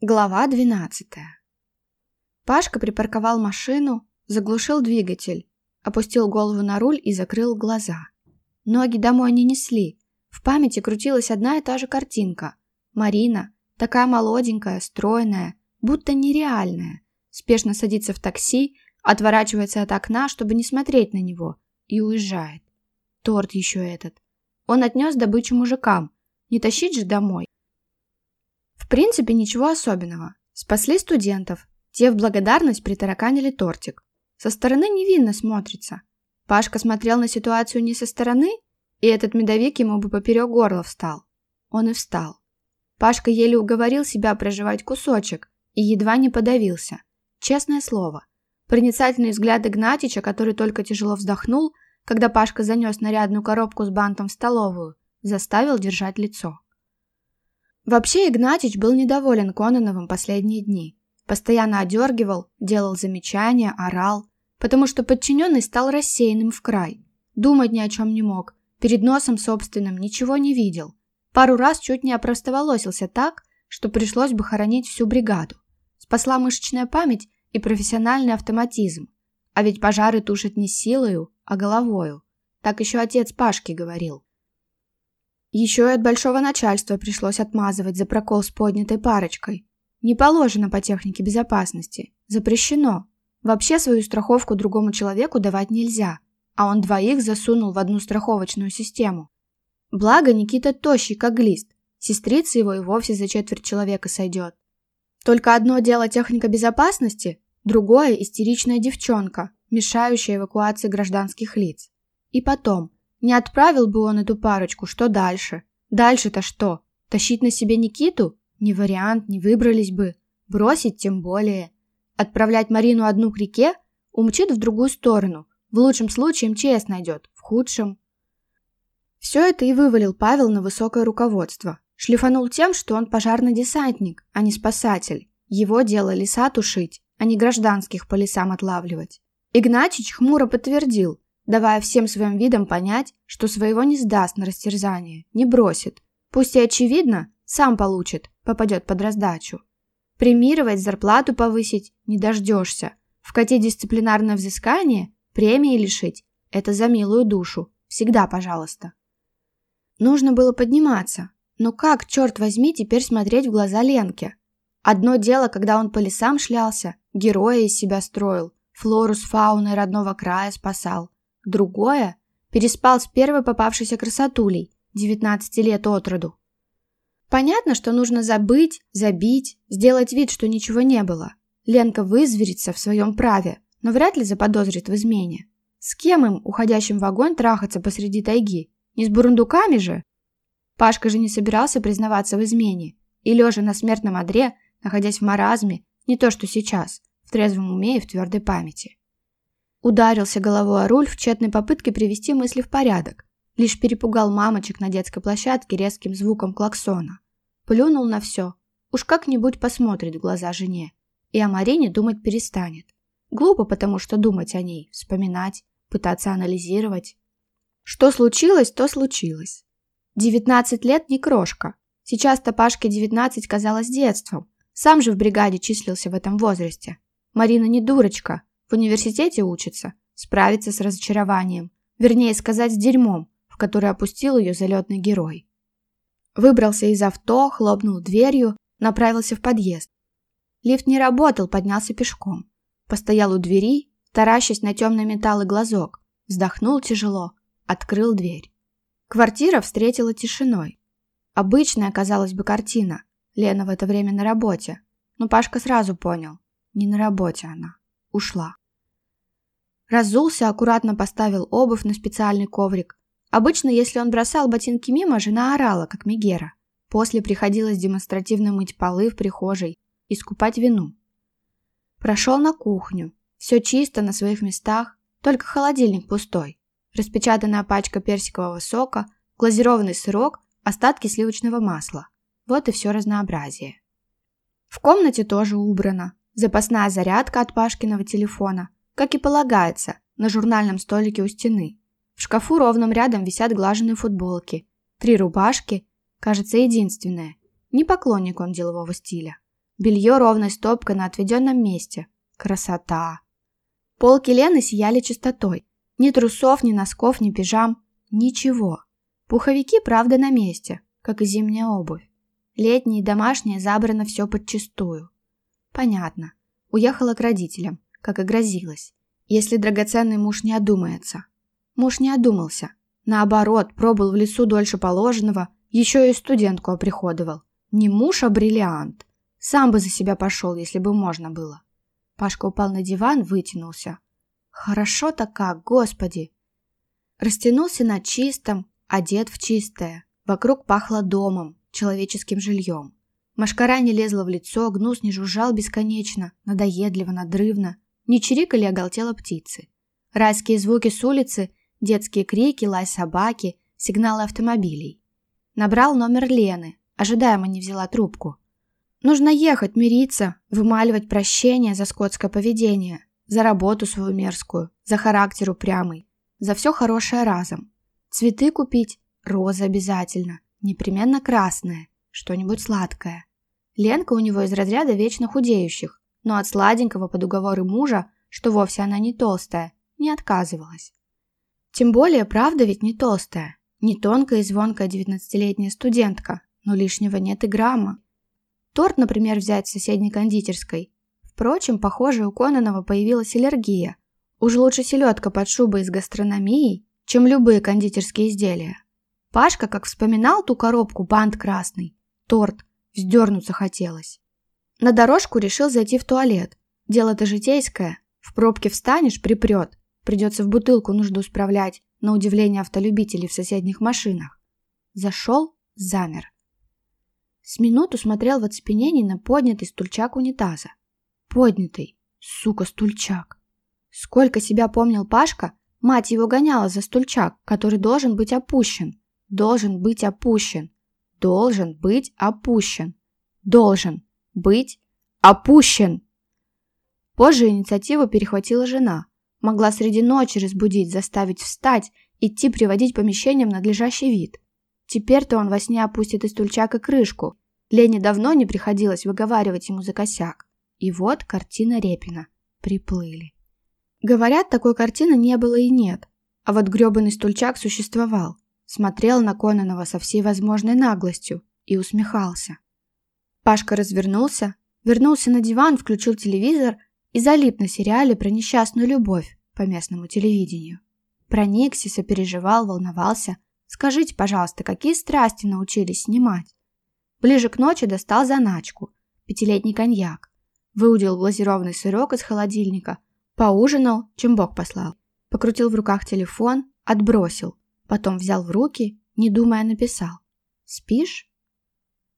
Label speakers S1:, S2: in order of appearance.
S1: Глава 12. Пашка припарковал машину, заглушил двигатель, опустил голову на руль и закрыл глаза. Ноги домой не несли. В памяти крутилась одна и та же картинка. Марина, такая молоденькая, стройная, будто нереальная, спешно садится в такси, отворачивается от окна, чтобы не смотреть на него, и уезжает. Торт еще этот. Он отнес добычу мужикам. Не тащить же домой. В принципе, ничего особенного. Спасли студентов. Те в благодарность притараканили тортик. Со стороны невинно смотрится. Пашка смотрел на ситуацию не со стороны, и этот медовик ему бы поперек горла встал. Он и встал. Пашка еле уговорил себя проживать кусочек и едва не подавился. Честное слово. Проницательные взгляд Гнатича, который только тяжело вздохнул, когда Пашка занес нарядную коробку с бантом в столовую, заставил держать лицо. Вообще Игнатич был недоволен Кононовым последние дни. Постоянно одергивал, делал замечания, орал, потому что подчиненный стал рассеянным в край. Думать ни о чем не мог, перед носом собственным ничего не видел. Пару раз чуть не опростоволосился так, что пришлось бы хоронить всю бригаду. Спасла мышечная память и профессиональный автоматизм. А ведь пожары тушат не силою, а головою. Так еще отец Пашки говорил. Еще и от большого начальства пришлось отмазывать за прокол с поднятой парочкой. Не положено по технике безопасности. Запрещено. Вообще свою страховку другому человеку давать нельзя. А он двоих засунул в одну страховочную систему. Благо Никита тощий, как глист. Сестрица его и вовсе за четверть человека сойдет. Только одно дело техника безопасности, другое – истеричная девчонка, мешающая эвакуации гражданских лиц. И потом, Не отправил бы он эту парочку, что дальше? Дальше-то что? Тащить на себе Никиту? Не вариант, не выбрались бы. Бросить тем более. Отправлять Марину одну к реке? Умчит в другую сторону. В лучшем случае МЧС найдет, в худшем. Все это и вывалил Павел на высокое руководство. Шлифанул тем, что он пожарный десантник, а не спасатель. Его дело леса тушить, а не гражданских по лесам отлавливать. Игнатьич хмуро подтвердил, давая всем своим видом понять, что своего не сдаст на растерзание, не бросит. Пусть и очевидно, сам получит, попадет под раздачу. Премировать, зарплату повысить не дождешься. В коте дисциплинарное взыскание, премии лишить – это за милую душу. Всегда пожалуйста. Нужно было подниматься. Но как, черт возьми, теперь смотреть в глаза Ленке? Одно дело, когда он по лесам шлялся, героя из себя строил, флору с фауной родного края спасал. Другое – переспал с первой попавшейся красотулей, 19 лет от роду. Понятно, что нужно забыть, забить, сделать вид, что ничего не было. Ленка вызверится в своем праве, но вряд ли заподозрит в измене. С кем им, уходящим в огонь, трахаться посреди тайги? Не с бурундуками же? Пашка же не собирался признаваться в измене. И лежа на смертном одре, находясь в маразме, не то что сейчас, в трезвом уме и в твердой памяти. Ударился головой о руль в тщетной попытке привести мысли в порядок. Лишь перепугал мамочек на детской площадке резким звуком клаксона. Плюнул на все. Уж как-нибудь посмотрит в глаза жене. И о Марине думать перестанет. Глупо, потому что думать о ней, вспоминать, пытаться анализировать. Что случилось, то случилось. 19 лет не крошка. Сейчас-то Пашке 19 казалось детством. Сам же в бригаде числился в этом возрасте. Марина не дурочка, в В университете учится, справится с разочарованием, вернее сказать, с дерьмом, в которое опустил ее залетный герой. Выбрался из авто, хлопнул дверью, направился в подъезд. Лифт не работал, поднялся пешком. Постоял у двери, таращась на темный металл и глазок. Вздохнул тяжело, открыл дверь. Квартира встретила тишиной. Обычная, казалось бы, картина. Лена в это время на работе. Но Пашка сразу понял, не на работе она. ушла. Разулся, аккуратно поставил обувь на специальный коврик. Обычно, если он бросал ботинки мимо, жена орала, как Мегера. После приходилось демонстративно мыть полы в прихожей и скупать вину. Прошел на кухню. Все чисто, на своих местах, только холодильник пустой. Распечатанная пачка персикового сока, глазированный сырок, остатки сливочного масла. Вот и все разнообразие. В комнате тоже убрано. запасная зарядка от Пашкиного телефона, как и полагается, на журнальном столике у стены. В шкафу ровным рядом висят глаженные футболки, три рубашки, кажется, единственная. Не поклонник он делового стиля. Белье ровной стопкой на отведенном месте. Красота! Полки Лены сияли чистотой. Ни трусов, ни носков, ни пижам. Ничего. Пуховики, правда, на месте, как и зимняя обувь. Летние и домашние забрано все подчистую. Понятно. Уехала к родителям, как и грозилась. Если драгоценный муж не одумается. Муж не одумался. Наоборот, пробыл в лесу дольше положенного, еще и студентку оприходовал. Не муж, а бриллиант. Сам бы за себя пошел, если бы можно было. Пашка упал на диван, вытянулся. Хорошо-то как, господи! Растянулся на чистом, одет в чистое. Вокруг пахло домом, человеческим жильем. Машкара не лезла в лицо, гнус не жужжал бесконечно, надоедливо, надрывно. Не чирикали оголтело птицы. Райские звуки с улицы, детские крики, лай собаки, сигналы автомобилей. Набрал номер Лены, ожидаемо не взяла трубку. Нужно ехать, мириться, вымаливать прощение за скотское поведение, за работу свою мерзкую, за характер упрямый, за все хорошее разом. Цветы купить, розы обязательно, непременно красные, что-нибудь сладкое. Ленка у него из разряда вечно худеющих, но от сладенького под уговоры мужа, что вовсе она не толстая, не отказывалась. Тем более, правда ведь не толстая, не тонкая и звонкая девятнадцатилетняя студентка, но лишнего нет и грамма. Торт, например, взять в соседней кондитерской. Впрочем, похоже, у Кононова появилась аллергия. Уж лучше селедка под шубой из гастрономии, чем любые кондитерские изделия. Пашка, как вспоминал ту коробку, бант красный, торт, вздернуться хотелось. На дорожку решил зайти в туалет. Дело-то житейское. В пробке встанешь, припрет. Придется в бутылку нужду справлять, на удивление автолюбителей в соседних машинах. Зашел, замер. С минуту смотрел в оцепенении на поднятый стульчак унитаза. Поднятый, сука, стульчак. Сколько себя помнил Пашка, мать его гоняла за стульчак, который должен быть опущен. Должен быть опущен должен быть опущен. Должен быть опущен. Позже инициативу перехватила жена. Могла среди ночи разбудить, заставить встать, идти приводить помещение надлежащий вид. Теперь-то он во сне опустит из тульчака крышку. Лене давно не приходилось выговаривать ему за косяк. И вот картина Репина. Приплыли. Говорят, такой картины не было и нет. А вот грёбаный стульчак существовал смотрел на Кононова со всей возможной наглостью и усмехался. Пашка развернулся, вернулся на диван, включил телевизор и залип на сериале про несчастную любовь по местному телевидению. Проникся, сопереживал, волновался. Скажите, пожалуйста, какие страсти научились снимать? Ближе к ночи достал заначку, пятилетний коньяк, выудил глазированный сырок из холодильника, поужинал, чем Бог послал. Покрутил в руках телефон, отбросил – потом взял в руки, не думая написал. «Спишь?»